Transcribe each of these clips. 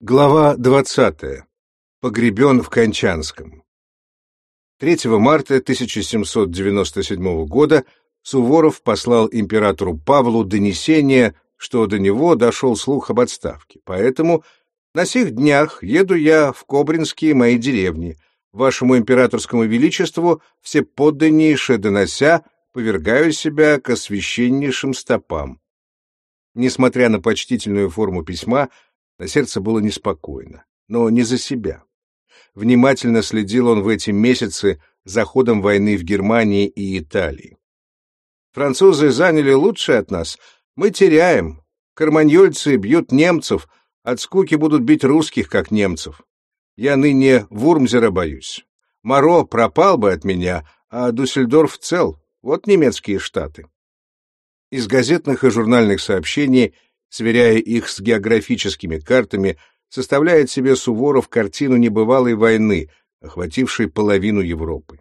Глава 20. Погребен в Кончанском. 3 марта 1797 года Суворов послал императору Павлу донесение, что до него дошел слух об отставке. Поэтому на сих днях еду я в Кобринские мои деревни. Вашему императорскому величеству все подданнейше донося, повергаю себя к освященнейшим стопам. Несмотря на почтительную форму письма, на сердце было неспокойно, но не за себя. Внимательно следил он в эти месяцы за ходом войны в Германии и Италии. Французы заняли лучшее от нас, мы теряем. Карманьольцы бьют немцев, от скуки будут бить русских, как немцев. Я ныне Вурмзера боюсь. Моро пропал бы от меня, а Дюссельдорф цел. Вот немецкие штаты. Из газетных и журнальных сообщений сверяя их с географическими картами, составляет себе Суворов картину небывалой войны, охватившей половину Европы.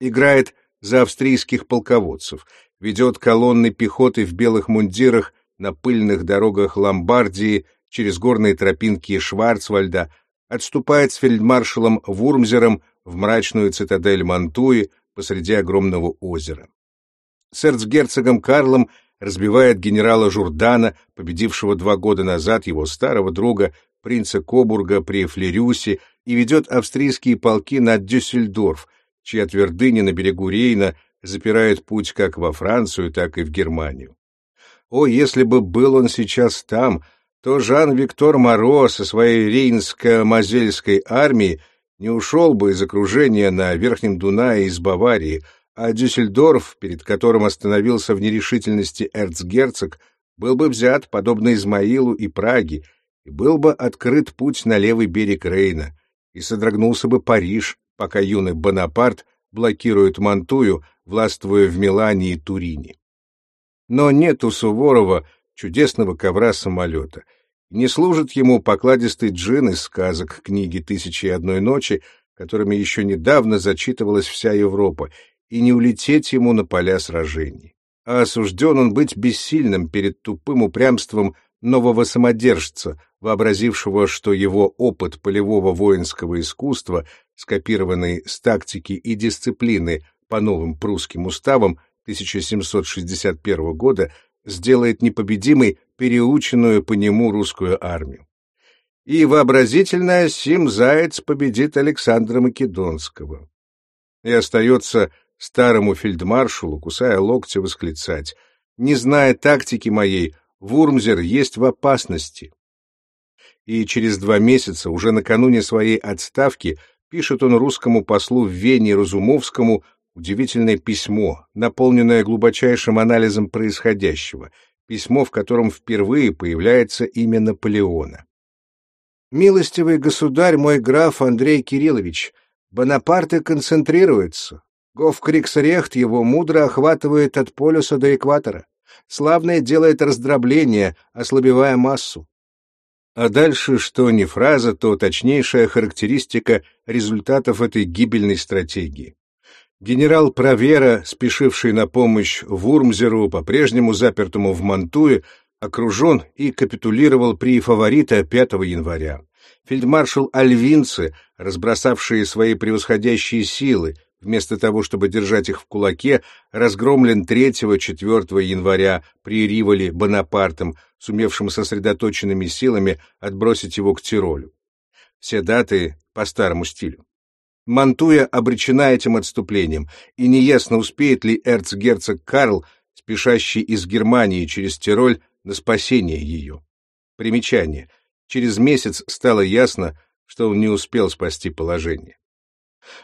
Играет за австрийских полководцев, ведет колонны пехоты в белых мундирах на пыльных дорогах Ломбардии через горные тропинки Шварцвальда, отступает с фельдмаршалом Вурмзером в мрачную цитадель Мантуи посреди огромного озера. С эрцгерцогом Карлом разбивает генерала Журдана, победившего два года назад его старого друга, принца Кобурга при Флерюсе, и ведет австрийские полки на Дюссельдорф, чья твердыня на берегу Рейна запирает путь как во Францию, так и в Германию. О, если бы был он сейчас там, то Жан-Виктор Моро со своей рейнско-мазельской армией не ушел бы из окружения на Верхнем Дунае из Баварии, а Дюссельдорф, перед которым остановился в нерешительности эрцгерцог, был бы взят, подобно Измаилу и Праге, и был бы открыт путь на левый берег Рейна, и содрогнулся бы Париж, пока юный Бонапарт блокирует Мантую, властвуя в Милане и Турине. Но нет у Суворова чудесного ковра-самолета, не служит ему покладистый джин из сказок книги «Тысячи и одной ночи», которыми еще недавно зачитывалась вся Европа, и не улететь ему на поля сражений. А осужден он быть бессильным перед тупым упрямством нового самодержца, вообразившего, что его опыт полевого воинского искусства, скопированный с тактики и дисциплины по новым прусским уставам 1761 года, сделает непобедимой переученную по нему русскую армию. И вообразительно Сим Заяц победит Александра Македонского. И остается старому фельдмаршалу, кусая локти, восклицать. «Не зная тактики моей, Вурмзер есть в опасности». И через два месяца, уже накануне своей отставки, пишет он русскому послу в Вене Разумовскому удивительное письмо, наполненное глубочайшим анализом происходящего, письмо, в котором впервые появляется имя Наполеона. «Милостивый государь мой граф Андрей Кириллович, Бонапарты концентрируется, Гофкриксрехт его мудро охватывает от полюса до экватора. Славное делает раздробление, ослабевая массу. А дальше, что не фраза, то точнейшая характеристика результатов этой гибельной стратегии. Генерал Провера, спешивший на помощь Вурмзеру, по-прежнему запертому в Мантуе, окружен и капитулировал при фаворита 5 января. Фельдмаршал Альвинцы, разбросавшие свои превосходящие силы, вместо того, чтобы держать их в кулаке, разгромлен 3-4 января при Риволе Бонапартом, сумевшим сосредоточенными силами отбросить его к Тиролю. Все даты по старому стилю. Мантуя обречена этим отступлением, и неясно, успеет ли эрцгерцог Карл, спешащий из Германии через Тироль, на спасение ее. Примечание. Через месяц стало ясно, что он не успел спасти положение.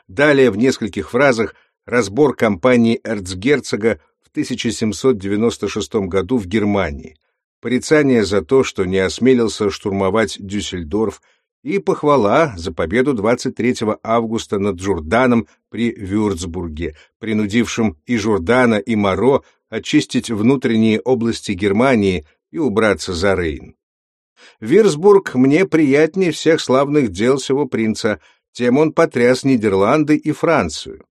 Далее в нескольких фразах разбор кампании эрцгерцога в 1796 году в Германии, порицание за то, что не осмелился штурмовать Дюссельдорф, и похвала за победу 23 августа над Журданом при Вюрцбурге, принудившим и Журдана, и Моро очистить внутренние области Германии и убраться за Рейн. Вирсбург мне приятнее всех славных дел сего принца, тем он потряс Нидерланды и Францию.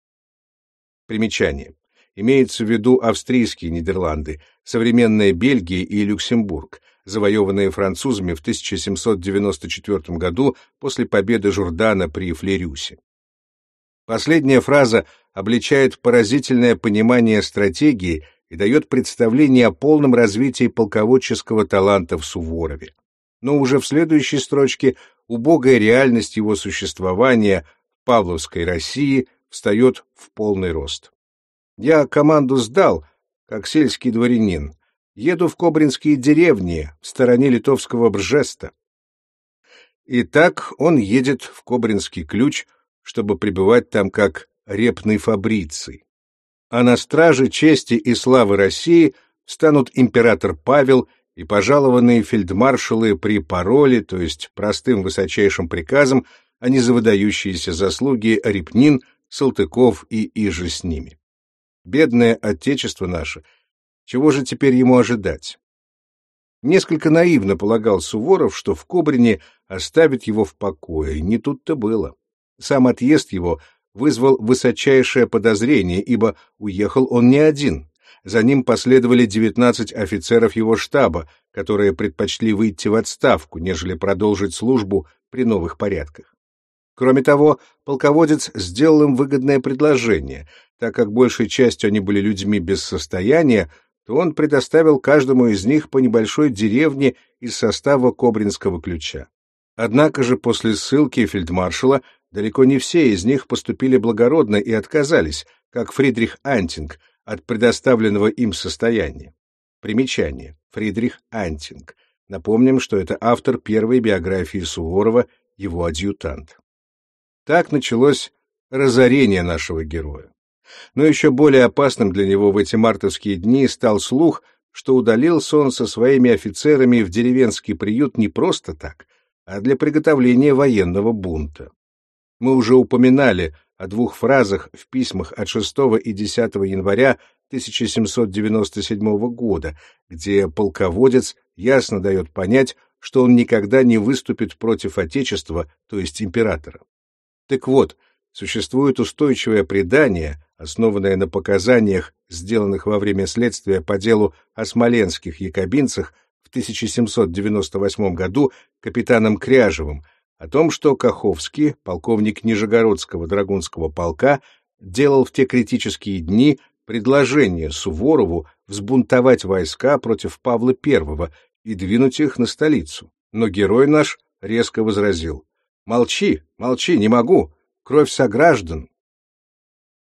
Примечание. Имеется в виду австрийские Нидерланды, современная Бельгия и Люксембург, завоеванные французами в 1794 году после победы Журдана при Флерюсе. Последняя фраза обличает поразительное понимание стратегии и дает представление о полном развитии полководческого таланта в Суворове. Но уже в следующей строчке убогая реальность его существования в Павловской России встает в полный рост. Я команду сдал, как сельский дворянин. Еду в Кобринские деревни, в стороне литовского Бржеста. Итак, он едет в Кобринский ключ, чтобы пребывать там как репный фабриций. А на страже чести и славы России станут император Павел и пожалованные фельдмаршалы при пароле, то есть простым высочайшим приказом, а не за выдающиеся заслуги Репнин, Салтыков и иже с ними. Бедное отечество наше, чего же теперь ему ожидать? Несколько наивно полагал Суворов, что в Кобрине оставит его в покое, не тут-то было. Сам отъезд его вызвал высочайшее подозрение, ибо уехал он не один. За ним последовали 19 офицеров его штаба, которые предпочли выйти в отставку, нежели продолжить службу при новых порядках. Кроме того, полководец сделал им выгодное предложение. Так как большей частью они были людьми без состояния, то он предоставил каждому из них по небольшой деревне из состава Кобринского ключа. Однако же после ссылки фельдмаршала далеко не все из них поступили благородно и отказались, как Фридрих Антинг, от предоставленного им состояния. Примечание. Фридрих Антинг. Напомним, что это автор первой биографии Суворова, его адъютант. Так началось разорение нашего героя. Но еще более опасным для него в эти мартовские дни стал слух, что удалился он со своими офицерами в деревенский приют не просто так, а для приготовления военного бунта. Мы уже упоминали о двух фразах в письмах от 6 и 10 января 1797 года, где полководец ясно дает понять, что он никогда не выступит против Отечества, то есть императора. Так вот, существует устойчивое предание, основанное на показаниях, сделанных во время следствия по делу о смоленских якобинцах в 1798 году капитаном Кряжевым, о том, что Каховский, полковник Нижегородского драгунского полка, делал в те критические дни предложение Суворову взбунтовать войска против Павла I и двинуть их на столицу. Но герой наш резко возразил. «Молчи, молчи, не могу. Кровь сограждан».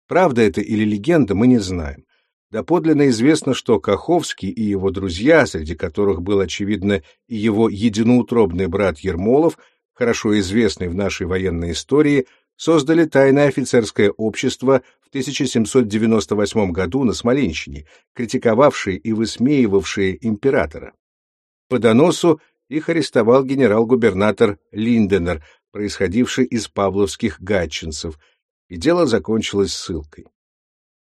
Правда это или легенда, мы не знаем. Доподлинно известно, что Каховский и его друзья, среди которых был, очевидно, и его единоутробный брат Ермолов, хорошо известный в нашей военной истории, создали тайное офицерское общество в 1798 году на Смоленщине, критиковавшее и высмеивавшее императора. По доносу их арестовал генерал-губернатор Линденер, происходивший из павловских гатчинцев, и дело закончилось ссылкой.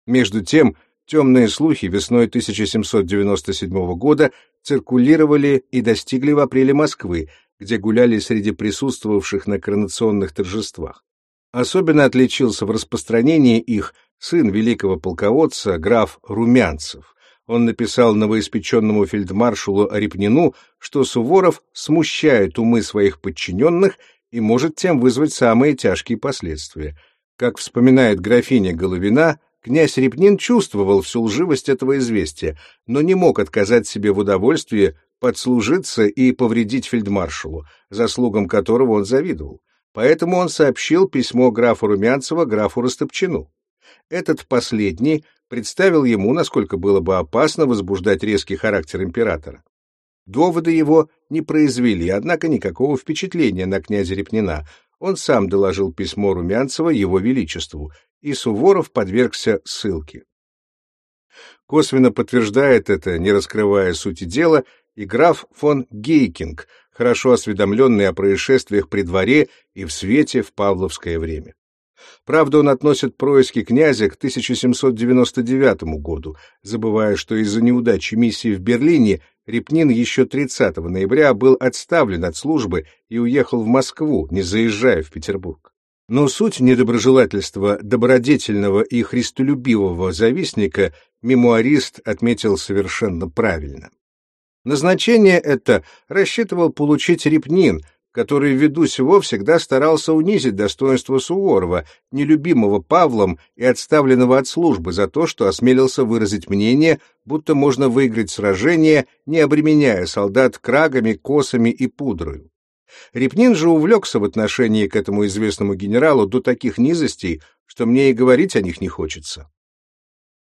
Между тем, темные слухи весной 1797 года циркулировали и достигли в апреле Москвы, где гуляли среди присутствовавших на коронационных торжествах. Особенно отличился в распространении их сын великого полководца, граф Румянцев. Он написал новоиспеченному фельдмаршалу Репнину, что Суворов смущает умы своих подчиненных и может тем вызвать самые тяжкие последствия. Как вспоминает графиня Головина, князь Репнин чувствовал всю лживость этого известия, но не мог отказать себе в удовольствии подслужиться и повредить фельдмаршалу, заслугам которого он завидовал. Поэтому он сообщил письмо графу Румянцева графу Растопчину. Этот последний представил ему, насколько было бы опасно возбуждать резкий характер императора. Доводы его не произвели, однако, никакого впечатления на князя Репнина. Он сам доложил письмо Румянцева его величеству, и Суворов подвергся ссылке. Косвенно подтверждает это, не раскрывая сути дела, и граф фон Гейкинг, хорошо осведомленный о происшествиях при дворе и в свете в павловское время. Правда, он относит происки князя к 1799 году, забывая, что из-за неудачи миссии в Берлине Репнин еще 30 ноября был отставлен от службы и уехал в Москву, не заезжая в Петербург. Но суть недоброжелательства добродетельного и христолюбивого завистника мемуарист отметил совершенно правильно. Назначение это рассчитывал получить Репнин, который ввиду сего всегда старался унизить достоинство Суворова, нелюбимого Павлом и отставленного от службы за то, что осмелился выразить мнение, будто можно выиграть сражение, не обременяя солдат крагами, косами и пудрою. Репнин же увлекся в отношении к этому известному генералу до таких низостей, что мне и говорить о них не хочется.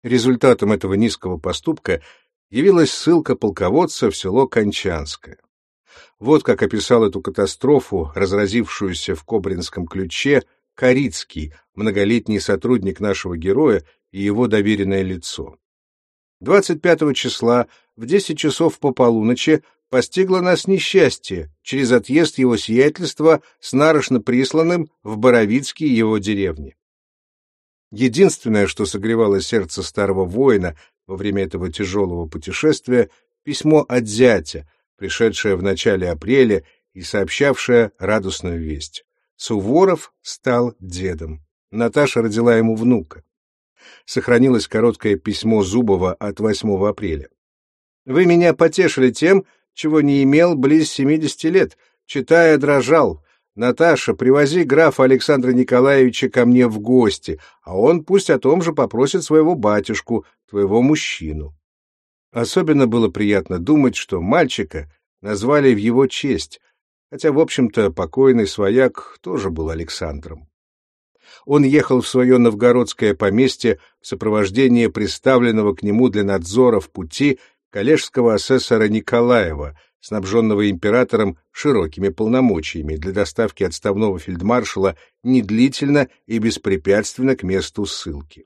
Результатом этого низкого поступка явилась ссылка полководца в село Кончанское. Вот как описал эту катастрофу, разразившуюся в Кобринском ключе, Корицкий, многолетний сотрудник нашего героя и его доверенное лицо. 25 числа в 10 часов по полуночи постигло нас несчастье через отъезд его сиятельства с нарочно присланным в Боровицкие его деревни. Единственное, что согревало сердце старого воина во время этого тяжелого путешествия, письмо от зятя, пришедшее в начале апреля и сообщавшее радостную весть. Суворов стал дедом. Наташа родила ему внука. Сохранилось короткое письмо Зубова от 8 апреля. «Вы меня потешили тем, чего не имел близ 70 лет. Читая, дрожал. Наташа, привози графа Александра Николаевича ко мне в гости, а он пусть о том же попросит своего батюшку, твоего мужчину. Особенно было приятно думать, что мальчика назвали в его честь, хотя, в общем-то, покойный свояк тоже был Александром. Он ехал в свое новгородское поместье в сопровождении представленного к нему для надзора в пути коллежского асессора Николаева, снабженного императором широкими полномочиями для доставки отставного фельдмаршала недлительно и беспрепятственно к месту ссылки.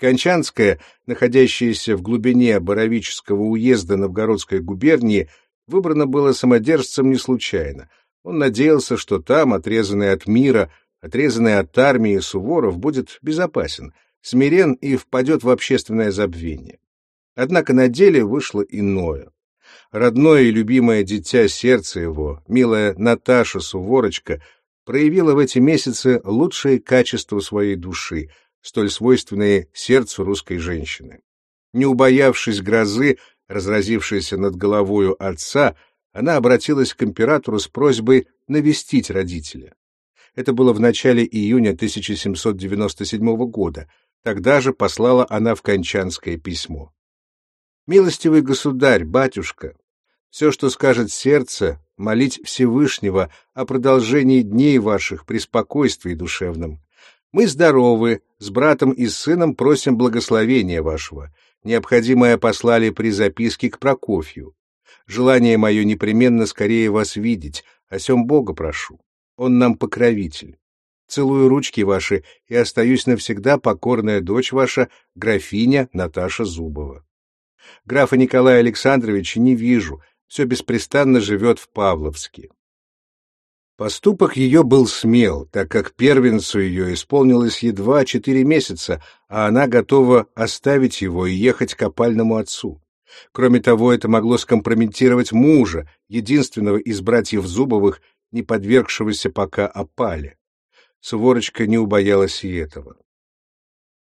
Кончанская, находящаяся в глубине Боровического уезда Новгородской губернии, выбрано было самодержцем не случайно. Он надеялся, что там, отрезанный от мира, отрезанный от армии, Суворов будет безопасен, смирен и впадет в общественное забвение. Однако на деле вышло иное родное и любимое дитя сердца его, милая Наташа Суворочка, проявила в эти месяцы лучшие качества своей души, столь свойственные сердцу русской женщины. Не убоявшись грозы, разразившейся над головою отца, она обратилась к императору с просьбой навестить родителя. Это было в начале июня 1797 года. Тогда же послала она в Кончанское письмо. Милостивый государь, батюшка, все, что скажет сердце, молить Всевышнего о продолжении дней ваших при спокойствии душевном. Мы здоровы, с братом и сыном просим благословения вашего. Необходимое послали при записке к Прокофью. Желание мое непременно скорее вас видеть, о сем Бога прошу. Он нам покровитель. Целую ручки ваши и остаюсь навсегда покорная дочь ваша, графиня Наташа Зубова. Графа Николая Александровича не вижу, все беспрестанно живет в Павловске. Поступок ее был смел, так как первенцу ее исполнилось едва четыре месяца, а она готова оставить его и ехать к опальному отцу. Кроме того, это могло скомпрометировать мужа, единственного из братьев Зубовых, не подвергшегося пока опале. Суворочка не убоялась и этого.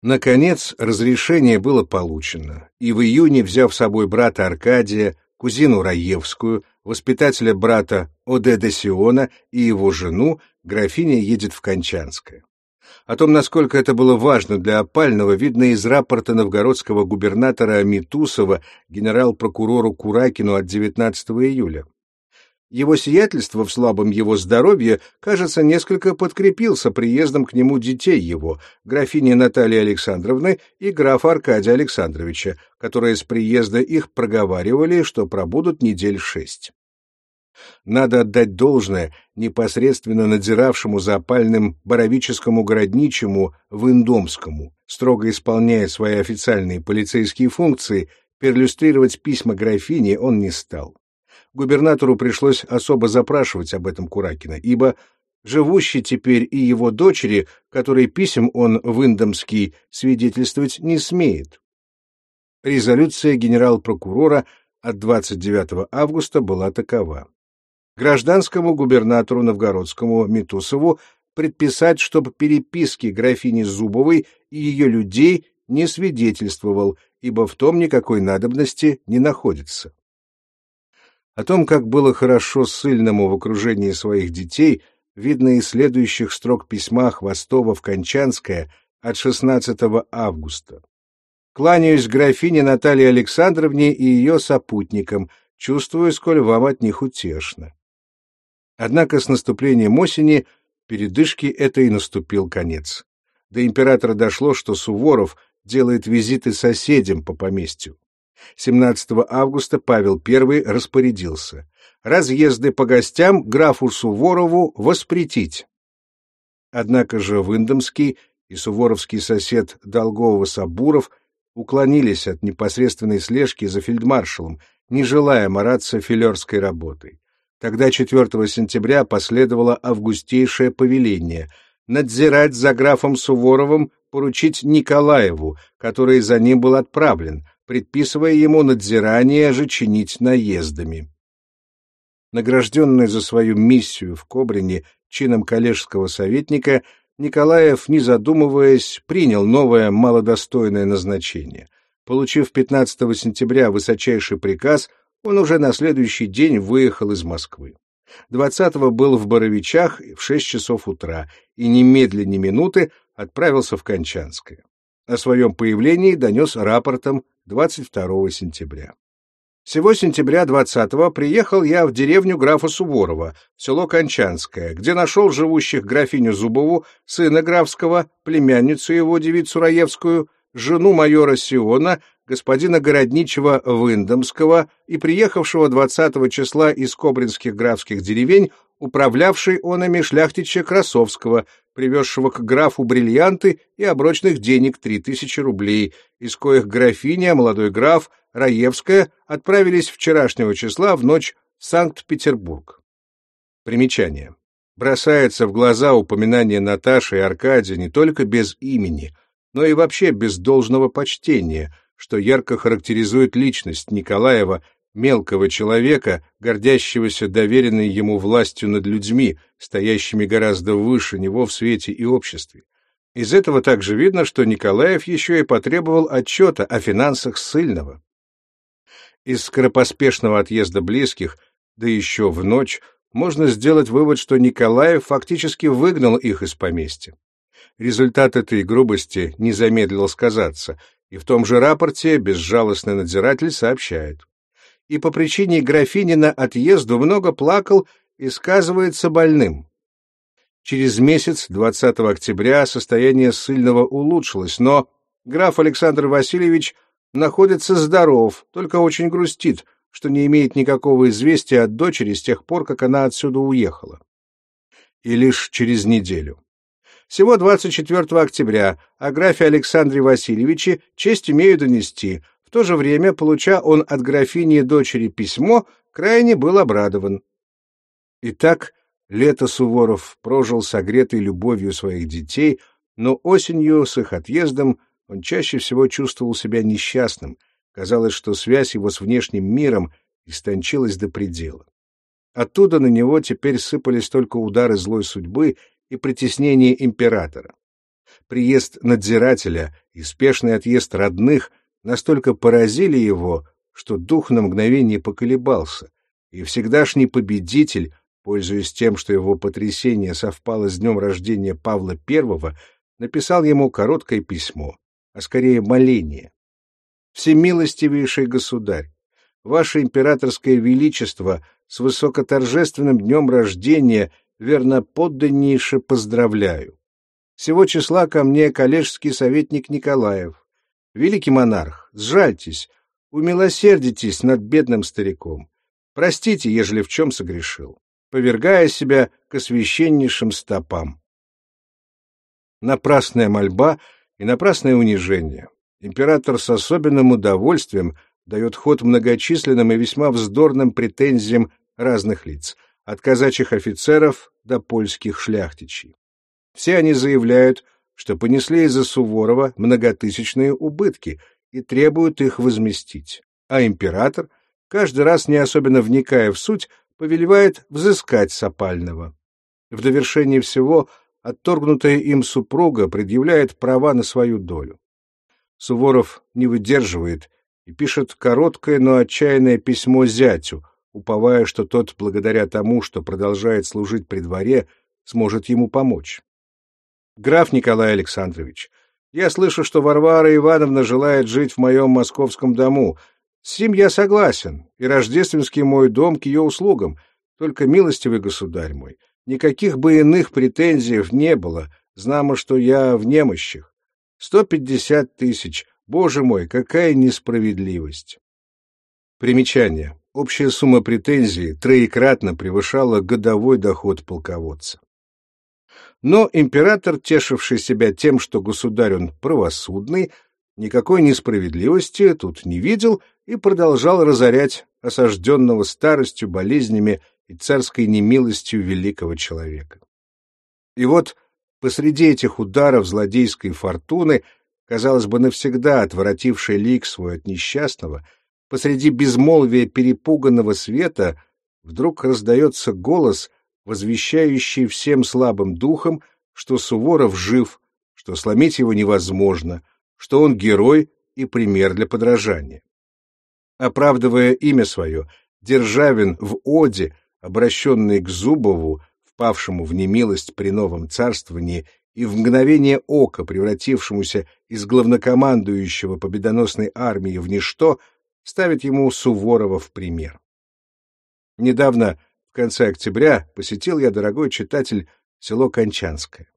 Наконец, разрешение было получено, и в июне, взяв с собой брата Аркадия, кузину Раевскую, воспитателя брата Оде де Сиона и его жену, графиня едет в Кончанское. О том, насколько это было важно для опального, видно из рапорта новгородского губернатора Митусова генерал-прокурору Куракину от 19 июля. Его сиятельство в слабом его здоровье, кажется, несколько подкрепился приездом к нему детей его, графини Натальи Александровны и графа Аркадия Александровича, которые с приезда их проговаривали, что пробудут недель шесть. Надо отдать должное непосредственно надзиравшему за опальным боровическому городничему Виндомскому, строго исполняя свои официальные полицейские функции, перлюстрировать письма графини он не стал губернатору пришлось особо запрашивать об этом Куракина, ибо живущий теперь и его дочери, которой писем он в Индомский свидетельствовать не смеет. Резолюция генерал-прокурора от 29 августа была такова. Гражданскому губернатору Новгородскому Митусову предписать, чтобы переписки графини Зубовой и ее людей не свидетельствовал, ибо в том никакой надобности не находится. О том, как было хорошо ссыльному в окружении своих детей, видно из следующих строк письма Хвостова в Кончанское от 16 августа. «Кланяюсь графине Наталье Александровне и ее сопутникам, чувствую, сколь вам от них утешно». Однако с наступлением осени передышки этой наступил конец. До императора дошло, что Суворов делает визиты соседям по поместью. 17 августа Павел I распорядился разъезды по гостям графу Суворову воспретить. Однако же Вындомский и суворовский сосед Долгова-Сабуров уклонились от непосредственной слежки за фельдмаршалом, не желая мараться филерской работой. Тогда 4 сентября последовало августейшее повеление надзирать за графом Суворовым поручить Николаеву, который за ним был отправлен, предписывая ему надзирание же чинить наездами. Награжденный за свою миссию в Кобрине чином коллежского советника, Николаев, не задумываясь, принял новое малодостойное назначение. Получив 15 сентября высочайший приказ, он уже на следующий день выехал из Москвы. 20-го был в Боровичах в 6 часов утра и немедленно минуты отправился в Кончанское. О своем появлении донес рапортом 22 сентября. Сего сентября 20-го приехал я в деревню графа Суворова, село Кончанское, где нашел живущих графиню Зубову, сына графского, племянницу его, девицу Раевскую, жену майора Сиона, господина Городничего Вындомского и приехавшего 20 числа из кобринских графских деревень, управлявший онами шляхтича Красовского, привезшего к графу бриллианты и оброчных денег три тысячи рублей, из коих графиня, молодой граф, Раевская отправились вчерашнего числа в ночь в Санкт-Петербург. Примечание. Бросается в глаза упоминание Наташи и Аркадия не только без имени, но и вообще без должного почтения, что ярко характеризует личность Николаева, мелкого человека, гордящегося доверенной ему властью над людьми, стоящими гораздо выше него в свете и обществе. Из этого также видно, что Николаев еще и потребовал отчета о финансах ссыльного. Из скоропоспешного отъезда близких, да еще в ночь, можно сделать вывод, что Николаев фактически выгнал их из поместья. Результат этой грубости не замедлил сказаться, и в том же рапорте безжалостный надзиратель сообщает. И по причине графинина отъезду много плакал и сказывается больным. Через месяц, 20 октября, состояние ссыльного улучшилось, но граф Александр Васильевич находится здоров, только очень грустит, что не имеет никакого известия от дочери с тех пор, как она отсюда уехала. И лишь через неделю. Всего 24 октября о графе Александре Васильевиче честь имею донести. То же время, получа он от графини дочери письмо, крайне был обрадован. Итак, лето Суворов прожил согретый любовью своих детей, но осенью с их отъездом он чаще всего чувствовал себя несчастным, казалось, что связь его с внешним миром истончилась до предела. Оттуда на него теперь сыпались только удары злой судьбы и притеснение императора. Приезд надзирателя и спешный отъезд родных настолько поразили его, что дух на мгновение поколебался, и всегдашний победитель, пользуясь тем, что его потрясение совпало с днем рождения Павла I, написал ему короткое письмо, а скорее моление. «Всемилостивейший государь, ваше императорское величество с высокоторжественным днем рождения верно подданнейше поздравляю. Сего числа ко мне коллежский советник Николаев. Великий монарх, сжальтесь, умилосердитесь над бедным стариком. Простите, ежели в чем согрешил, повергая себя к освященнейшим стопам. Напрасная мольба и напрасное унижение. Император с особенным удовольствием дает ход многочисленным и весьма вздорным претензиям разных лиц — от казачьих офицеров до польских шляхтичей. Все они заявляют, что понесли из-за Суворова многотысячные убытки и требуют их возместить, а император, каждый раз не особенно вникая в суть, повелевает взыскать Сапального. В довершение всего отторгнутая им супруга предъявляет права на свою долю. Суворов не выдерживает и пишет короткое, но отчаянное письмо зятю, уповая, что тот, благодаря тому, что продолжает служить при дворе, сможет ему помочь. «Граф Николай Александрович, я слышу, что Варвара Ивановна желает жить в моем московском дому. С ним я согласен, и рождественский мой дом к ее услугам. Только, милостивый государь мой, никаких бы иных претензий не было, знамо, что я в немощах. Сто пятьдесят тысяч, боже мой, какая несправедливость!» Примечание. Общая сумма претензий троекратно превышала годовой доход полководца. Но император, тешивший себя тем, что государь он правосудный, никакой несправедливости тут не видел и продолжал разорять осажденного старостью, болезнями и царской немилостью великого человека. И вот посреди этих ударов злодейской фортуны, казалось бы, навсегда отворотивший лик свой от несчастного, посреди безмолвия перепуганного света вдруг раздается голос, возвещающий всем слабым духом, что Суворов жив, что сломить его невозможно, что он герой и пример для подражания. Оправдывая имя свое, Державин в оде, обращенный к Зубову, впавшему в немилость при новом царствовании и в мгновение ока превратившемуся из главнокомандующего победоносной армии в ничто, ставит ему Суворова в пример. Недавно, в конце октября, посетил я, дорогой читатель, село Кончанское.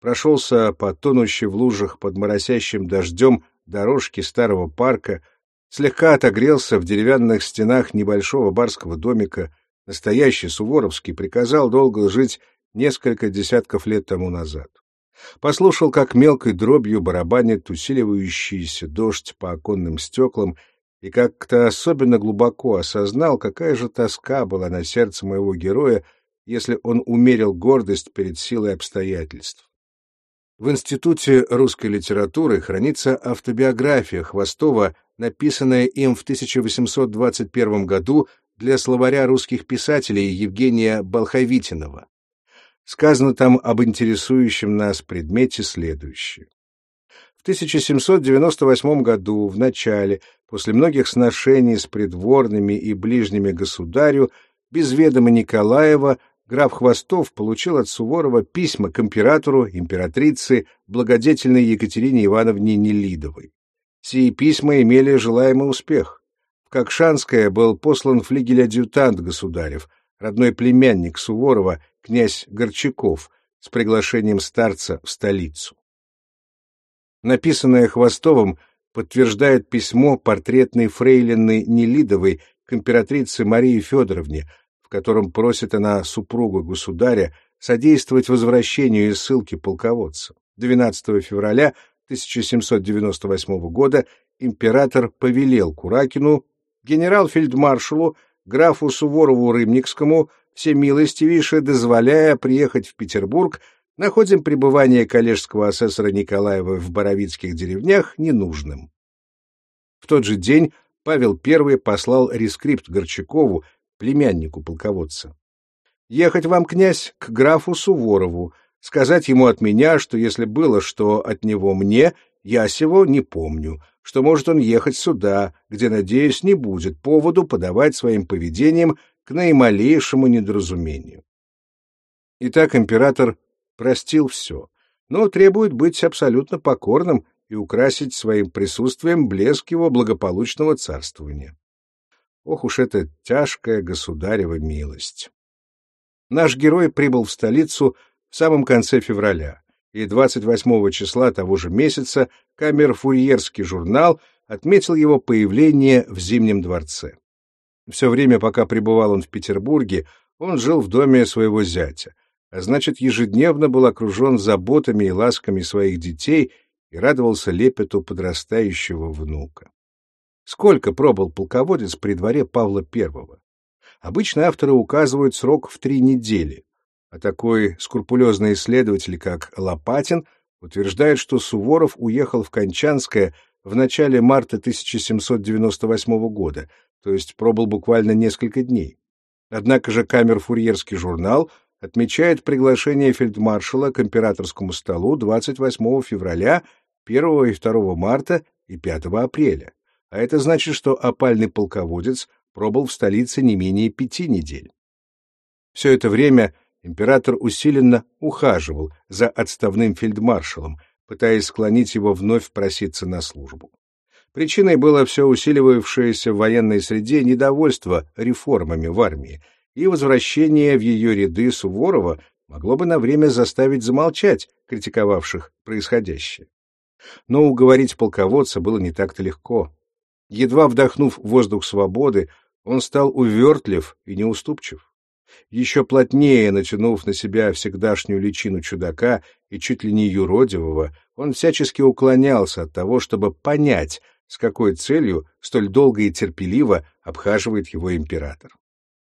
Прошелся по тонущей в лужах под моросящим дождем дорожке старого парка, слегка отогрелся в деревянных стенах небольшого барского домика, настоящий Суворовский приказал долго жить несколько десятков лет тому назад. Послушал, как мелкой дробью барабанит усиливающийся дождь по оконным стеклам и как-то особенно глубоко осознал, какая же тоска была на сердце моего героя, если он умерил гордость перед силой обстоятельств. В Институте русской литературы хранится автобиография Хвостова, написанная им в 1821 году для словаря русских писателей Евгения Болховитинова. Сказано там об интересующем нас предмете следующее. В 1798 году, в начале, после многих сношений с придворными и ближними государю, без ведома Николаева, граф Хвостов получил от Суворова письма к императору, императрице, благодетельной Екатерине Ивановне Нелидовой. Сии письма имели желаемый успех. В Кокшанское был послан флигель-адъютант государев, родной племянник Суворова, князь Горчаков, с приглашением старца в столицу. Написанное Хвостовым подтверждает письмо портретной фрейлины Нелидовой к императрице Марии Федоровне, в котором просит она супругу государя содействовать возвращению из ссылки полководца. 12 февраля 1798 года император повелел Куракину, генерал-фельдмаршалу, графу Суворову-Рымникскому, всемилостивейше дозволяя приехать в Петербург, находим пребывание коллежского асессора Николаева в Боровицких деревнях ненужным. В тот же день Павел I послал рескрипт Горчакову, племяннику полководца. «Ехать вам, князь, к графу Суворову, сказать ему от меня, что если было что от него мне, я сего не помню, что может он ехать сюда, где, надеюсь, не будет поводу подавать своим поведением к наималейшему недоразумению. Итак, император простил все, но требует быть абсолютно покорным и украсить своим присутствием блеск его благополучного царствования. Ох уж эта тяжкая государева милость! Наш герой прибыл в столицу в самом конце февраля, и 28 числа того же месяца камер-фурьерский журнал отметил его появление в Зимнем дворце. Все время, пока пребывал он в Петербурге, он жил в доме своего зятя, а значит, ежедневно был окружен заботами и ласками своих детей и радовался лепету подрастающего внука. Сколько пробыл полководец при дворе Павла I? Обычно авторы указывают срок в три недели, а такой скрупулезный исследователь, как Лопатин, утверждает, что Суворов уехал в Кончанское в начале марта 1798 года, то есть пробыл буквально несколько дней. Однако же камер-фурьерский журнал отмечает приглашение фельдмаршала к императорскому столу 28 февраля, 1 и 2 марта и 5 апреля. А это значит, что опальный полководец пробыл в столице не менее пяти недель. Все это время император усиленно ухаживал за отставным фельдмаршалом, пытаясь склонить его вновь проситься на службу. Причиной было все усиливавшееся в военной среде недовольство реформами в армии, и возвращение в ее ряды Суворова могло бы на время заставить замолчать критиковавших происходящее. Но уговорить полководца было не так-то легко. Едва вдохнув воздух свободы, он стал увертлив и неуступчив. Еще плотнее натянув на себя всегдашнюю личину чудака и чуть ли не юродивого, он всячески уклонялся от того, чтобы понять, с какой целью столь долго и терпеливо обхаживает его император.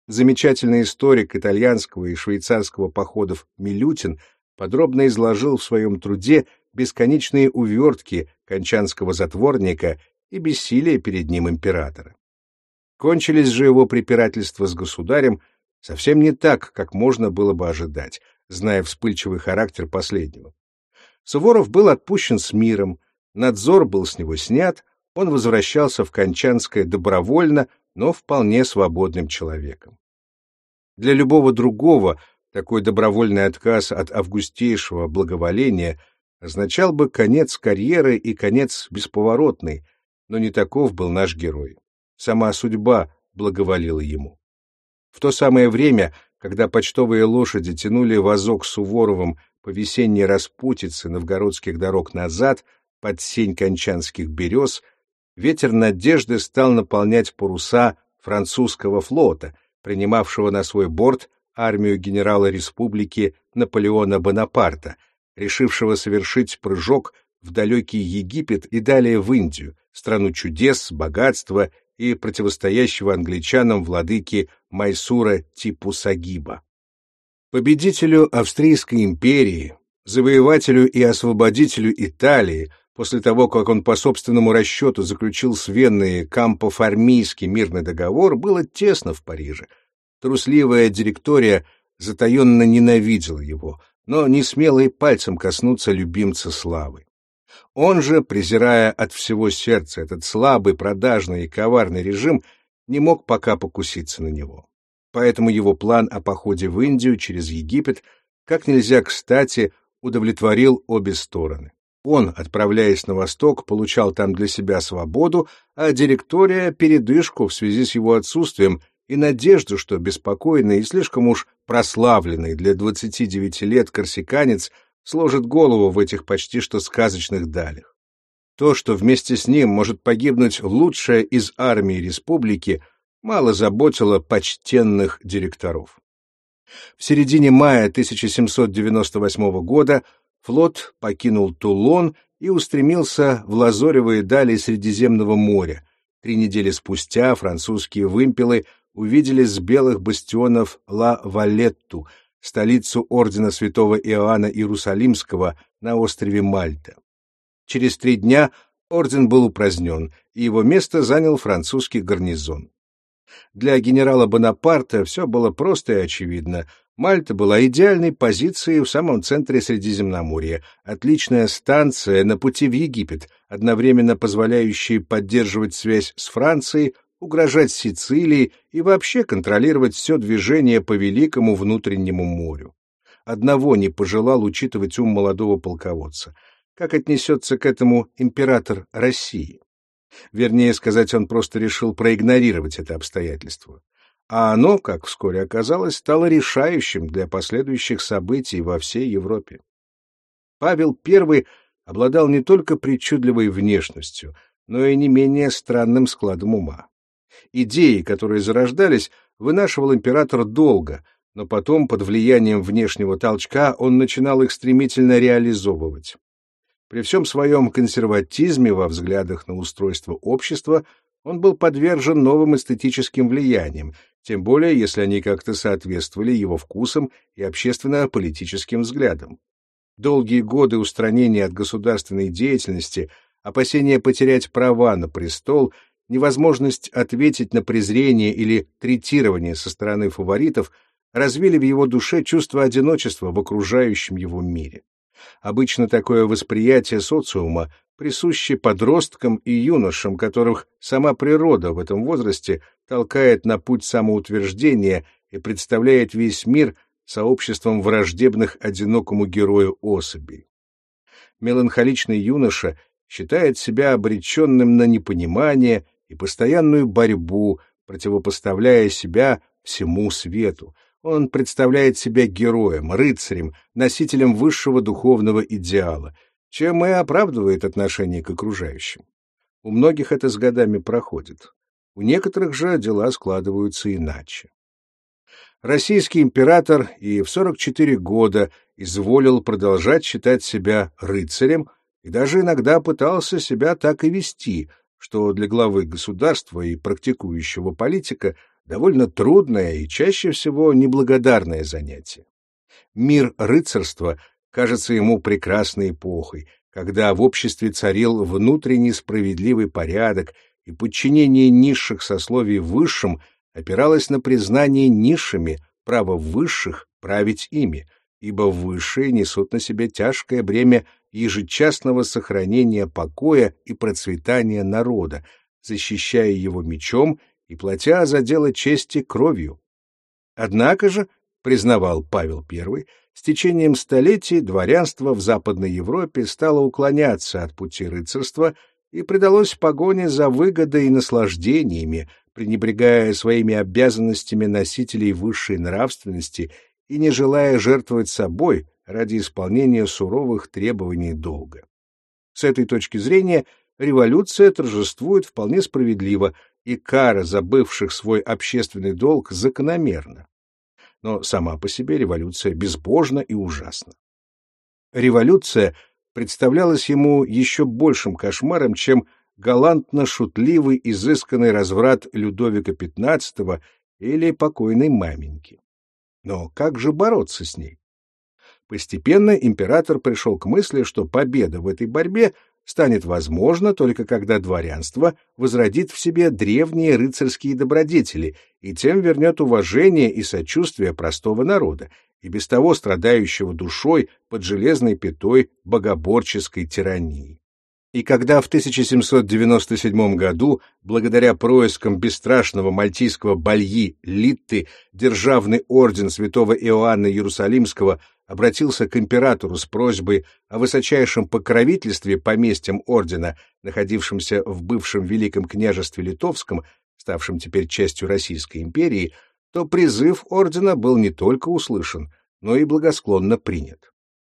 Замечательный историк итальянского и швейцарского походов Милютин подробно изложил в своем труде бесконечные увертки кончанского затворника и бессилие перед ним императора. Кончились же его препирательства с государем совсем не так, как можно было бы ожидать, зная вспыльчивый характер последнего. Суворов был отпущен с миром, надзор был с него снят, он возвращался в Кончанское добровольно, но вполне свободным человеком. Для любого другого такой добровольный отказ от августейшего благоволения означал бы конец карьеры и конец бесповоротный, но не таков был наш герой. Сама судьба благоволила ему. В то самое время, когда почтовые лошади тянули вазок с Суворовым по весенней распутице новгородских дорог назад, под сень кончанских берез, ветер надежды стал наполнять паруса французского флота, принимавшего на свой борт армию генерала республики Наполеона Бонапарта, решившего совершить прыжок в далекий Египет и далее в Индию, страну чудес, богатства и противостоящего англичанам владыки Майсура Типу Сагиба. Победителю Австрийской империи, завоевателю и освободителю Италии — После того, как он по собственному расчету заключил с Венной Кампо-Формийский мирный договор, было тесно в Париже. Трусливая директория затаенно ненавидела его, но не смела и пальцем коснуться любимца славы. Он же, презирая от всего сердца этот слабый, продажный и коварный режим, не мог пока покуситься на него. Поэтому его план о походе в Индию через Египет как нельзя кстати удовлетворил обе стороны. Он, отправляясь на восток, получал там для себя свободу, а директория — передышку в связи с его отсутствием и надежду, что беспокойный и слишком уж прославленный для 29 лет корсиканец сложит голову в этих почти что сказочных далях. То, что вместе с ним может погибнуть лучшая из армии республики, мало заботило почтенных директоров. В середине мая 1798 года флот покинул Тулон и устремился в лазоревые дали Средиземного моря. Три недели спустя французские вымпелы увидели с белых бастионов Ла-Валетту, столицу ордена святого Иоанна Иерусалимского на острове Мальта. Через три дня орден был упразднен, и его место занял французский гарнизон. Для генерала Бонапарта все было просто и очевидно. Мальта была идеальной позицией в самом центре Средиземноморья, отличная станция на пути в Египет, одновременно позволяющая поддерживать связь с Францией, угрожать Сицилии и вообще контролировать все движение по Великому внутреннему морю. Одного не пожелал учитывать ум молодого полководца. Как отнесется к этому император России? Вернее сказать, он просто решил проигнорировать это обстоятельство а оно, как вскоре оказалось, стало решающим для последующих событий во всей Европе. Павел I обладал не только причудливой внешностью, но и не менее странным складом ума. Идеи, которые зарождались, вынашивал император долго, но потом, под влиянием внешнего толчка, он начинал их стремительно реализовывать. При всем своем консерватизме во взглядах на устройство общества он был подвержен новым эстетическим влияниям, тем более если они как-то соответствовали его вкусам и общественно-политическим взглядам. Долгие годы устранения от государственной деятельности, опасения потерять права на престол, невозможность ответить на презрение или третирование со стороны фаворитов развили в его душе чувство одиночества в окружающем его мире. Обычно такое восприятие социума присущи подросткам и юношам, которых сама природа в этом возрасте толкает на путь самоутверждения и представляет весь мир сообществом враждебных одинокому герою особей. Меланхоличный юноша считает себя обреченным на непонимание и постоянную борьбу, противопоставляя себя всему свету. Он представляет себя героем, рыцарем, носителем высшего духовного идеала, чем и оправдывает отношение к окружающим. У многих это с годами проходит. У некоторых же дела складываются иначе. Российский император и в 44 года изволил продолжать считать себя рыцарем и даже иногда пытался себя так и вести, что для главы государства и практикующего политика довольно трудное и чаще всего неблагодарное занятие. Мир рыцарства кажется ему прекрасной эпохой, когда в обществе царил внутренний справедливый порядок, и подчинение низших сословий высшим опиралось на признание низшими право высших править ими, ибо высшие несут на себе тяжкое бремя ежечасного сохранения покоя и процветания народа, защищая его мечом и платя за дело чести кровью. Однако же, признавал Павел I, с течением столетий дворянство в Западной Европе стало уклоняться от пути рыцарства и предалось погоне за выгодой и наслаждениями, пренебрегая своими обязанностями носителей высшей нравственности и не желая жертвовать собой ради исполнения суровых требований долга. С этой точки зрения революция торжествует вполне справедливо, и кара забывших свой общественный долг закономерна. Но сама по себе революция безбожна и ужасна. Революция представлялась ему еще большим кошмаром, чем галантно-шутливый изысканный разврат Людовика XV или покойной маменьки. Но как же бороться с ней? Постепенно император пришел к мысли, что победа в этой борьбе станет возможна только когда дворянство возродит в себе древние рыцарские добродетели и тем вернет уважение и сочувствие простого народа, и без того страдающего душой под железной пятой богоборческой тирании. И когда в 1797 году, благодаря проискам бесстрашного мальтийского бальи Литты, державный орден святого Иоанна Иерусалимского обратился к императору с просьбой о высочайшем покровительстве поместьям ордена, находившимся в бывшем Великом княжестве Литовском, ставшем теперь частью Российской империи, то призыв ордена был не только услышан, но и благосклонно принят.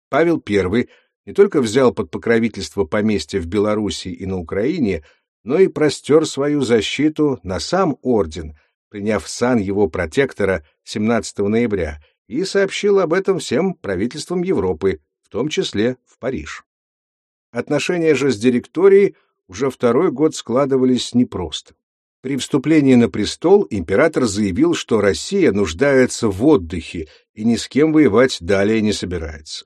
Павел I не только взял под покровительство поместья в Белоруссии и на Украине, но и простер свою защиту на сам орден, приняв сан его протектора 17 ноября, и сообщил об этом всем правительствам Европы, в том числе в Париж. Отношения же с директорией уже второй год складывались непросто. При вступлении на престол император заявил, что Россия нуждается в отдыхе и ни с кем воевать далее не собирается.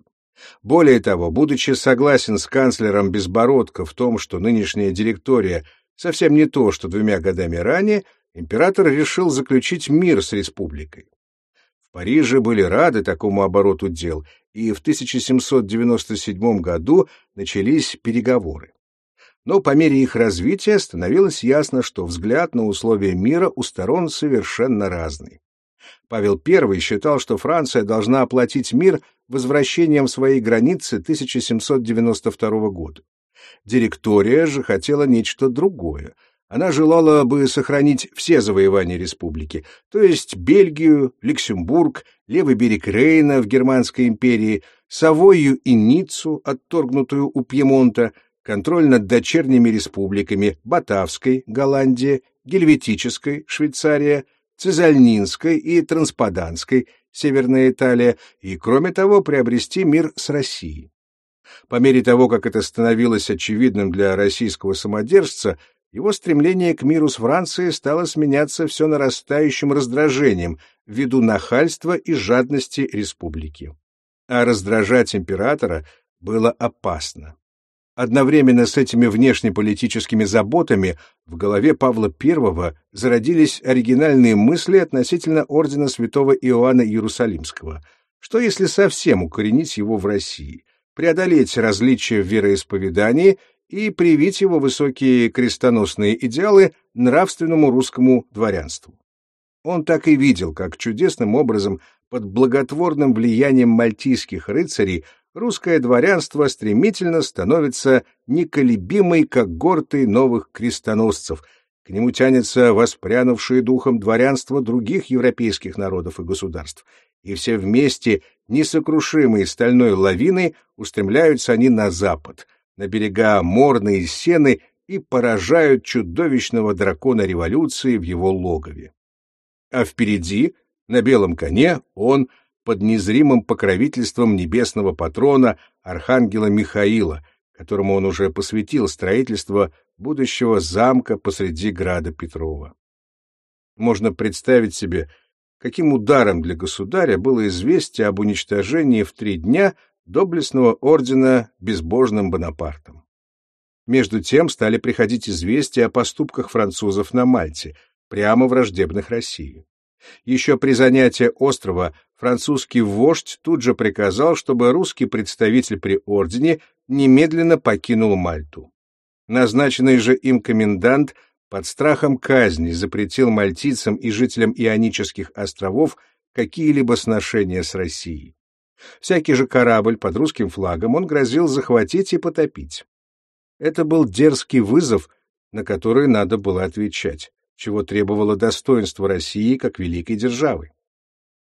Более того, будучи согласен с канцлером Безбородко в том, что нынешняя директория совсем не то, что двумя годами ранее, император решил заключить мир с республикой. В Париже были рады такому обороту дел, и в 1797 году начались переговоры. Но по мере их развития становилось ясно, что взгляд на условия мира у сторон совершенно разный. Павел I считал, что Франция должна оплатить мир возвращением своей границы 1792 года. Директория же хотела нечто другое. Она желала бы сохранить все завоевания республики, то есть Бельгию, Люксембург, левый берег Рейна в Германской империи, Савойю и Ниццу, отторгнутую у Пьемонта, контроль над дочерними республиками Батавской, Голландия, Гельветической, Швейцария, Цезальнинской и Транспаданской, Северная Италия, и, кроме того, приобрести мир с Россией. По мере того, как это становилось очевидным для российского самодержца, его стремление к миру с Францией стало сменяться все нарастающим раздражением ввиду нахальства и жадности республики. А раздражать императора было опасно. Одновременно с этими внешнеполитическими заботами в голове Павла I зародились оригинальные мысли относительно ордена святого Иоанна Иерусалимского. Что если совсем укоренить его в России, преодолеть различия в вероисповедании и привить его высокие крестоносные идеалы нравственному русскому дворянству. Он так и видел, как чудесным образом под благотворным влиянием мальтийских рыцарей русское дворянство стремительно становится неколебимой когортой новых крестоносцев, к нему тянется воспрянувшие духом дворянство других европейских народов и государств, и все вместе, несокрушимые стальной лавиной, устремляются они на запад, на берега Морны и Сены и поражают чудовищного дракона революции в его логове. А впереди, на белом коне, он под незримым покровительством небесного патрона архангела Михаила, которому он уже посвятил строительство будущего замка посреди града Петрова. Можно представить себе, каким ударом для государя было известие об уничтожении в три дня доблестного ордена безбожным Бонапартом. Между тем стали приходить известия о поступках французов на Мальте, прямо враждебных России. Еще при занятии острова французский вождь тут же приказал, чтобы русский представитель при ордене немедленно покинул Мальту. Назначенный же им комендант под страхом казни запретил мальтийцам и жителям Ионических островов какие-либо сношения с Россией. Всякий же корабль под русским флагом он грозил захватить и потопить. Это был дерзкий вызов, на который надо было отвечать, чего требовало достоинство России как великой державы.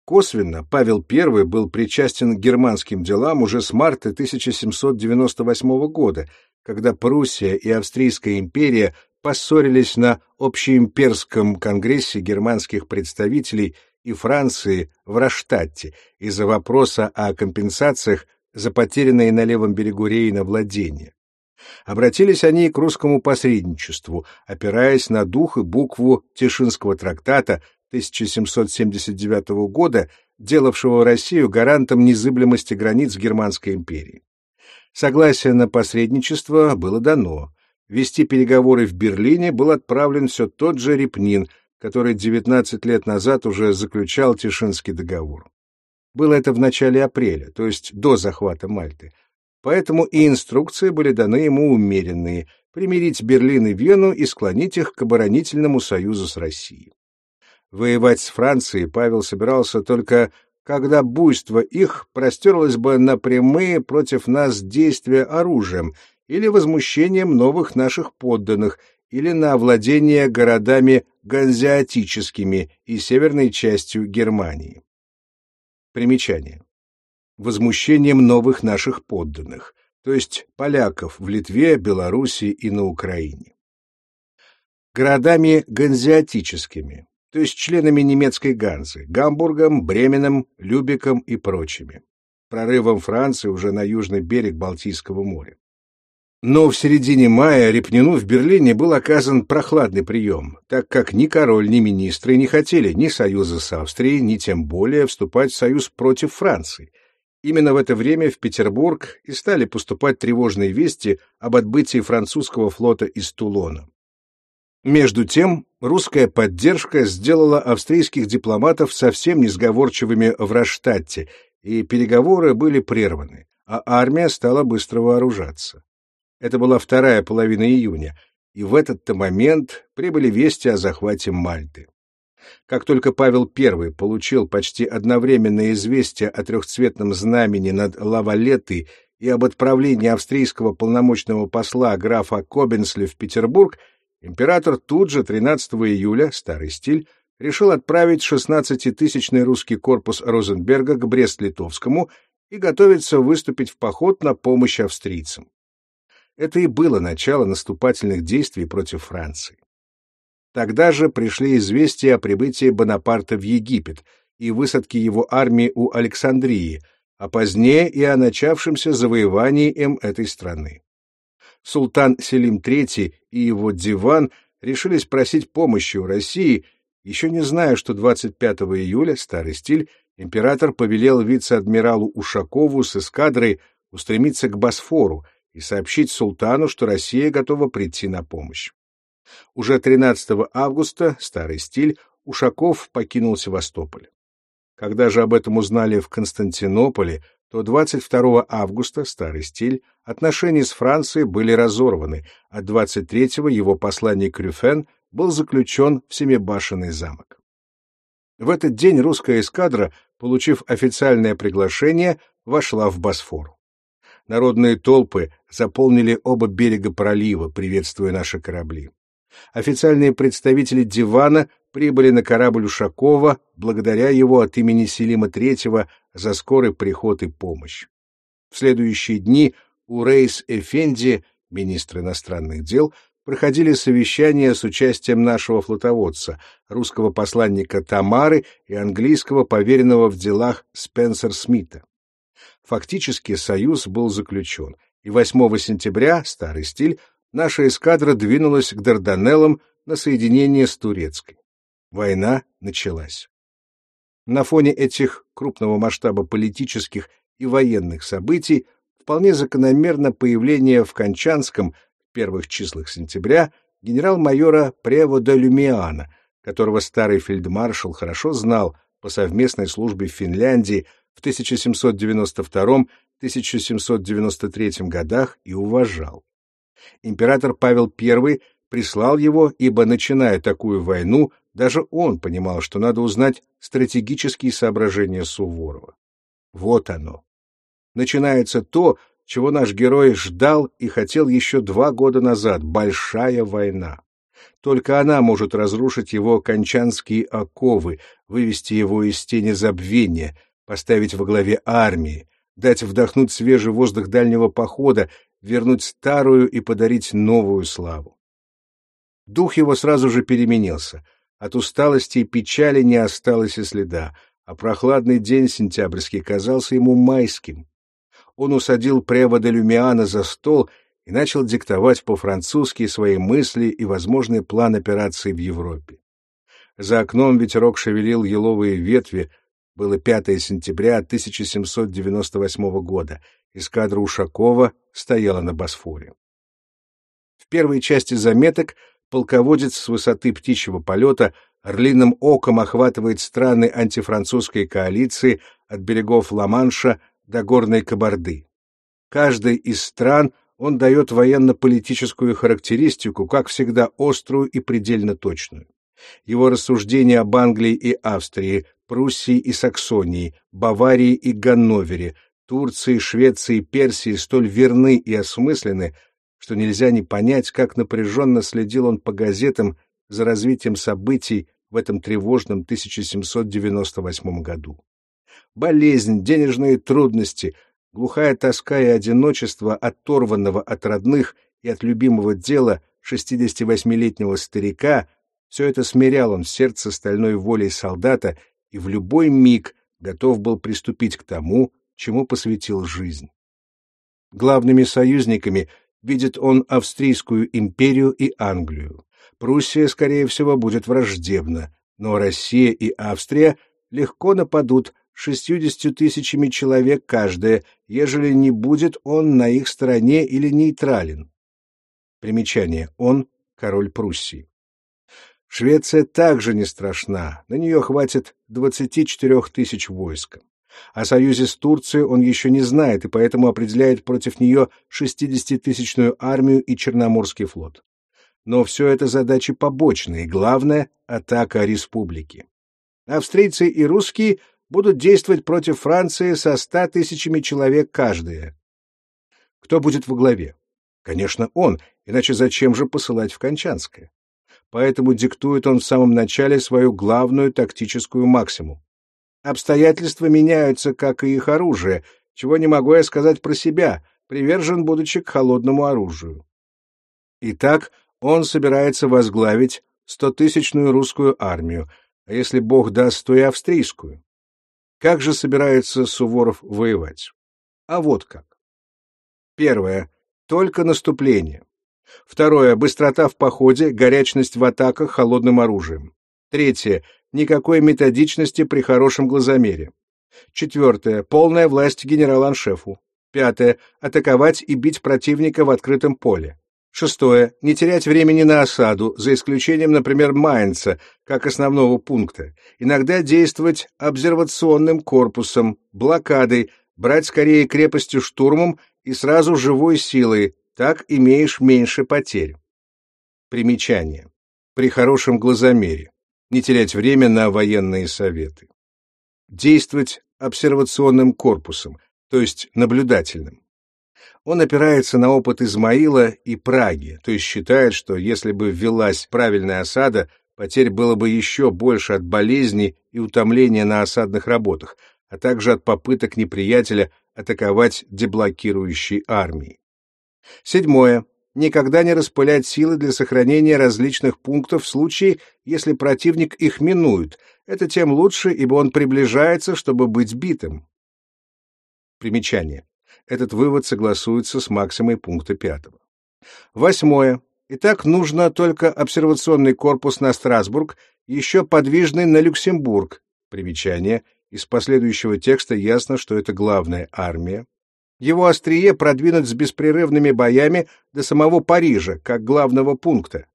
Косвенно Павел I был причастен к германским делам уже с марта 1798 года, когда Пруссия и Австрийская империя поссорились на общеимперском конгрессе германских представителей и Франции в Раштатте из-за вопроса о компенсациях за потерянные на левом берегу Рейна владения. Обратились они к русскому посредничеству, опираясь на дух и букву Тишинского трактата 1779 года, делавшего Россию гарантом незыблемости границ Германской империи. Согласие на посредничество было дано, Вести переговоры в Берлине был отправлен все тот же Репнин, который 19 лет назад уже заключал Тишинский договор. Было это в начале апреля, то есть до захвата Мальты. Поэтому и инструкции были даны ему умеренные — примирить Берлин и Вену и склонить их к оборонительному союзу с Россией. Воевать с Францией Павел собирался только когда буйство их простерлось бы на прямые против нас действия оружием — или возмущением новых наших подданных, или на овладение городами ганзиатическими и северной частью Германии. Примечание. Возмущением новых наших подданных, то есть поляков в Литве, Белоруссии и на Украине. Городами ганзиатическими, то есть членами немецкой Ганзы, Гамбургом, Бременом, Любеком и прочими. Прорывом Франции уже на южный берег Балтийского моря. Но в середине мая Репнину в Берлине был оказан прохладный прием, так как ни король, ни министры не хотели ни союза с Австрией, ни тем более вступать в союз против Франции. Именно в это время в Петербург и стали поступать тревожные вести об отбытии французского флота из Тулона. Между тем, русская поддержка сделала австрийских дипломатов совсем несговорчивыми в Раштадте, и переговоры были прерваны, а армия стала быстро вооружаться. Это была вторая половина июня, и в этот-то момент прибыли вести о захвате Мальты. Как только Павел I получил почти одновременное известие о трехцветном знамени над Лавалеттой и об отправлении австрийского полномочного посла графа Кобенсли в Петербург, император тут же 13 июля, старый стиль, решил отправить 16-тысячный русский корпус Розенберга к Брест-Литовскому и готовиться выступить в поход на помощь австрийцам. Это и было начало наступательных действий против Франции. Тогда же пришли известия о прибытии Бонапарта в Египет и высадке его армии у Александрии, а позднее и о начавшемся завоевании им этой страны. Султан Селим III и его диван решились просить помощи у России, еще не зная, что 25 июля, старый стиль, император повелел вице-адмиралу Ушакову с эскадрой устремиться к Босфору и сообщить султану, что Россия готова прийти на помощь. Уже 13 августа, старый стиль, Ушаков покинул Севастополь. Когда же об этом узнали в Константинополе, то 22 августа, старый стиль, отношения с Францией были разорваны, а 23-го его посланник Крюфен был заключен в Семибашенный замок. В этот день русская эскадра, получив официальное приглашение, вошла в Босфор. Народные толпы заполнили оба берега пролива, приветствуя наши корабли. Официальные представители дивана прибыли на корабль Ушакова, благодаря его от имени Селима III за скорый приход и помощь. В следующие дни у Рейс Эфенди, министра иностранных дел, проходили совещания с участием нашего флотоводца, русского посланника Тамары и английского поверенного в делах Спенсер Смита. Фактически союз был заключен, и 8 сентября, старый стиль, наша эскадра двинулась к Дарданеллам на соединение с турецкой. Война началась. На фоне этих крупного масштаба политических и военных событий вполне закономерно появление в Кончанском в первых числах сентября генерал-майора Прево де Люмиана, которого старый фельдмаршал хорошо знал по совместной службе в Финляндии в 1792-1793 годах и уважал. Император Павел I прислал его, ибо, начиная такую войну, даже он понимал, что надо узнать стратегические соображения Суворова. Вот оно. Начинается то, чего наш герой ждал и хотел еще два года назад — большая война. Только она может разрушить его кончанские оковы, вывести его из тени забвения, поставить во главе армии, дать вдохнуть свежий воздух дальнего похода, вернуть старую и подарить новую славу. Дух его сразу же переменился. От усталости и печали не осталось и следа, а прохладный день сентябрьский казался ему майским. Он усадил Превода Люмиана за стол и начал диктовать по-французски свои мысли и возможный план операции в Европе. За окном ветерок шевелил еловые ветви, было 5 сентября 1798 года. Эскадра Ушакова стояла на Босфоре. В первой части заметок полководец с высоты птичьего полета орлиным оком охватывает страны антифранцузской коалиции от берегов Ла-Манша до горной Кабарды. Каждой из стран он дает военно-политическую характеристику, как всегда острую и предельно точную. Его рассуждения об Англии и Австрии, Пруссии и Саксонии, Баварии и Ганновере, Турции, Швеции и Персии столь верны и осмысленны, что нельзя не понять, как напряженно следил он по газетам за развитием событий в этом тревожном 1798 году. Болезнь, денежные трудности, глухая тоска и одиночество оторванного от родных и от любимого дела 68-летнего старика — все это смирял он в сердце стальной волей солдата и в любой миг готов был приступить к тому, чему посвятил жизнь. Главными союзниками видит он Австрийскую империю и Англию. Пруссия, скорее всего, будет враждебна, но Россия и Австрия легко нападут шестьюдесятью тысячами человек каждая, ежели не будет он на их стороне или нейтрален. Примечание. Он — король Пруссии. Швеция также не страшна, на нее хватит 24 тысяч войск. О союзе с Турцией он еще не знает и поэтому определяет против нее 60-тысячную армию и Черноморский флот. Но все это задачи побочные, главное — атака республики. Австрийцы и русские будут действовать против Франции со 100 тысячами человек каждая. Кто будет во главе? Конечно, он, иначе зачем же посылать в Кончанское? Поэтому диктует он в самом начале свою главную тактическую максимум. Обстоятельства меняются, как и их оружие, чего не могу я сказать про себя, привержен будучи к холодному оружию. Итак, он собирается возглавить стотысячную русскую армию, а если Бог даст, то и австрийскую. Как же собирается Суворов воевать? А вот как. Первое. Только наступление. Второе. Быстрота в походе, горячность в атаках холодным оружием. Третье. Никакой методичности при хорошем глазомере. Четвертое. Полная власть генерал-аншефу. Пятое. Атаковать и бить противника в открытом поле. Шестое. Не терять времени на осаду, за исключением, например, Майнца, как основного пункта. Иногда действовать обсервационным корпусом, блокадой, брать скорее крепостью штурмом и сразу живой силой, так имеешь меньше потерь. Примечание. При хорошем глазомере. Не терять время на военные советы. Действовать обсервационным корпусом, то есть наблюдательным. Он опирается на опыт Измаила и Праги, то есть считает, что если бы ввелась правильная осада, потерь было бы еще больше от болезней и утомления на осадных работах, а также от попыток неприятеля атаковать деблокирующей армией. Седьмое. Никогда не распылять силы для сохранения различных пунктов в случае, если противник их минует. Это тем лучше, ибо он приближается, чтобы быть битым. Примечание. Этот вывод согласуется с максимой пункта пятого. Восьмое. Итак, нужно только обсервационный корпус на Страсбург, еще подвижный на Люксембург. Примечание. Из последующего текста ясно, что это главная армия. Его острие продвинуть с беспрерывными боями до самого Парижа, как главного пункта.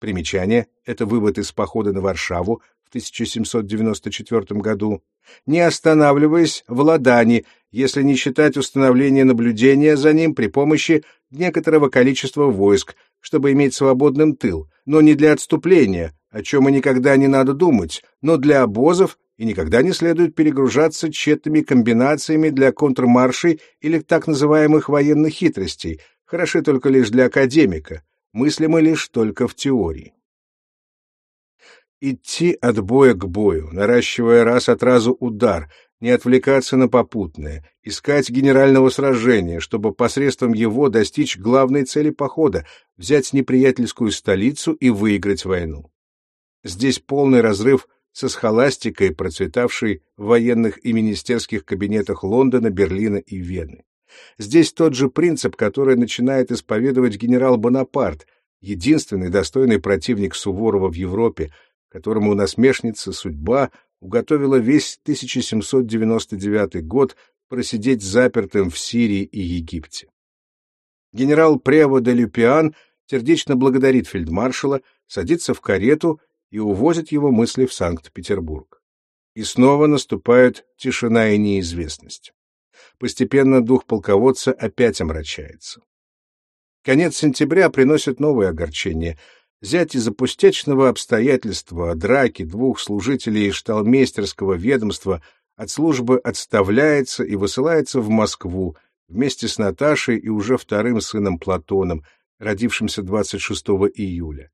Примечание — это вывод из похода на Варшаву в 1794 году, не останавливаясь в Ладане, если не считать установления наблюдения за ним при помощи некоторого количества войск, чтобы иметь свободным тыл, но не для отступления, о чем и никогда не надо думать, но для обозов и никогда не следует перегружаться тщетными комбинациями для контрмаршей или так называемых военных хитростей, хороши только лишь для академика, мыслимы лишь только в теории. Идти от боя к бою, наращивая раз от разу удар, не отвлекаться на попутное, искать генерального сражения, чтобы посредством его достичь главной цели похода — взять неприятельскую столицу и выиграть войну. Здесь полный разрыв со схоластикой, процветавшей в военных и министерских кабинетах Лондона, Берлина и Вены. Здесь тот же принцип, который начинает исповедовать генерал Бонапарт, единственный достойный противник Суворова в Европе, которому насмешница судьба уготовила весь 1799 год просидеть запертым в Сирии и Египте. Генерал Прево де Люпиан сердечно благодарит фельдмаршала, садится в карету и увозят его мысли в Санкт-Петербург. И снова наступают тишина и неизвестность. Постепенно дух полководца опять омрачается. Конец сентября приносит новое огорчение. Зять из-за пустячного обстоятельства, драки двух служителей шталмейстерского ведомства от службы отставляется и высылается в Москву вместе с Наташей и уже вторым сыном Платоном, родившимся 26 июля.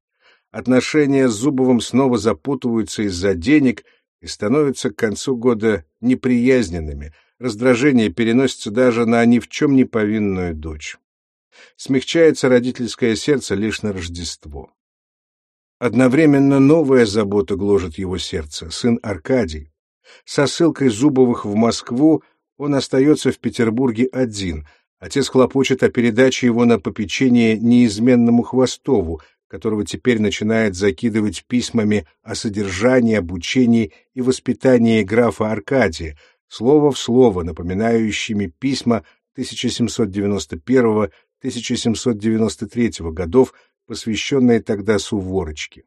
Отношения с Зубовым снова запутываются из-за денег и становятся к концу года неприязненными. Раздражение переносится даже на ни в чем не повинную дочь. Смягчается родительское сердце лишь на Рождество. Одновременно новая забота гложет его сердце, сын Аркадий. Со ссылкой Зубовых в Москву он остается в Петербурге один. Отец хлопочет о передаче его на попечение неизменному Хвостову, которого теперь начинает закидывать письмами о содержании, обучении и воспитании графа Аркадия, слово в слово напоминающими письма 1791-1793 годов, посвященные тогда Суворочке.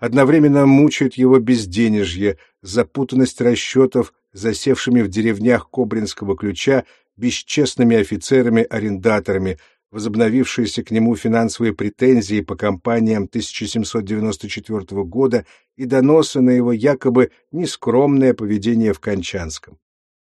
Одновременно мучают его безденежье, запутанность расчетов, засевшими в деревнях Кобринского ключа, бесчестными офицерами-арендаторами, возобновившиеся к нему финансовые претензии по компаниям 1794 года и доносы на его якобы нескромное поведение в Кончанском.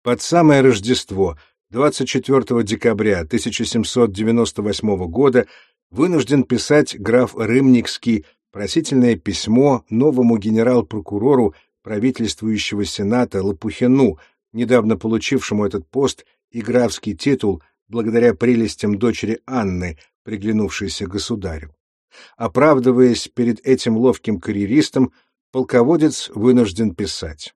Под самое Рождество, 24 декабря 1798 года, вынужден писать граф Рымникский просительное письмо новому генерал-прокурору правительствующего сената Лопухину, недавно получившему этот пост и графский титул благодаря прелестям дочери Анны, приглянувшейся государю. Оправдываясь перед этим ловким карьеристом, полководец вынужден писать.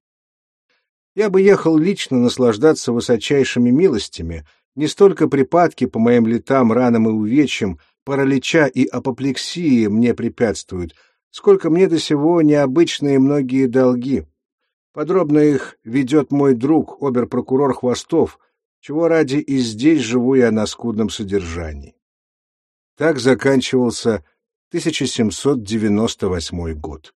«Я бы ехал лично наслаждаться высочайшими милостями, не столько припадки по моим летам, ранам и увечьям, паралича и апоплексии мне препятствуют, сколько мне до сего необычные многие долги. Подробно их ведет мой друг, обер-прокурор Хвостов, чего ради и здесь живу я на скудном содержании. Так заканчивался 1798 год.